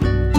you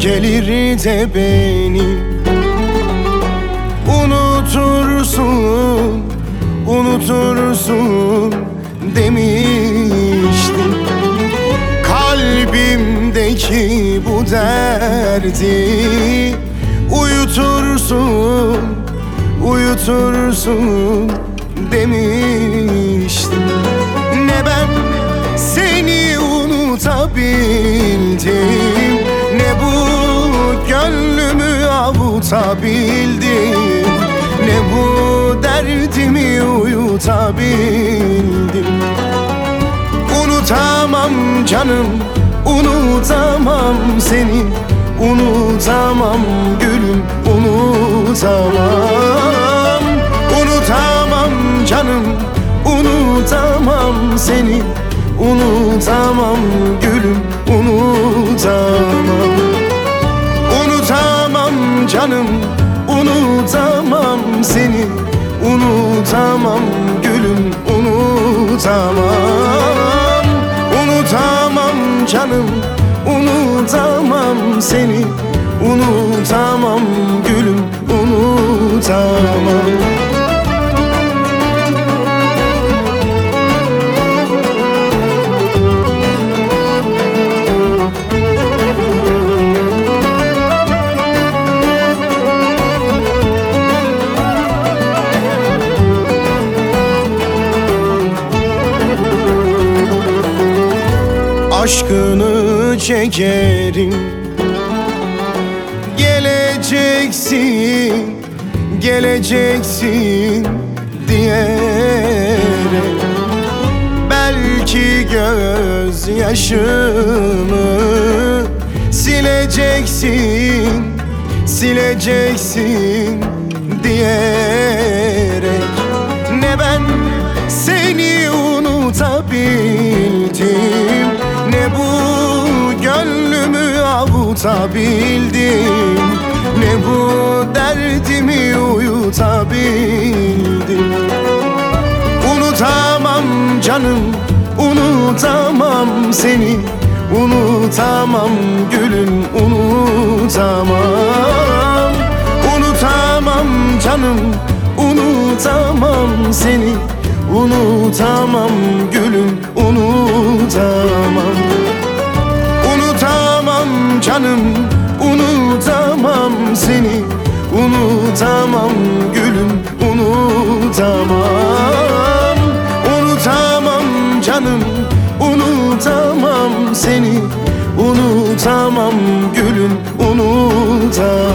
gelir de beni. Unutursun, unutursun demiştim. Kalbimdeki bu derdi Uyutursun, uyutursun demiştim. Ne ben seni unutabildim avutabildim Ne bu derdimi uyutabildim? Unutamam canım, unutamam seni. Unutamam gülüm, unutamam. Unutamam canım, unutamam seni. Unutamam gülüm, Unutamam canım, unutamam seni. Unutamam gülüm, unutamam. Unutamam canım, unutamam seni. Unutamam gülüm, unutamam aşkını çekerim. Geleceksin, geleceksin diyerek. Belki gözyaşımı sileceksin, sileceksin avutabildim Ne bu derdimi uyutabildim? Unutamam canım, unutamam seni. Unutamam gülüm, unutamam. Unutamam canım, unutamam seni. Unutamam gülüm, Unutamam canım, unutamam seni. Unutamam gülüm, unutamam. Unutamam canım, unutamam seni. Unutamam gülüm, unutamam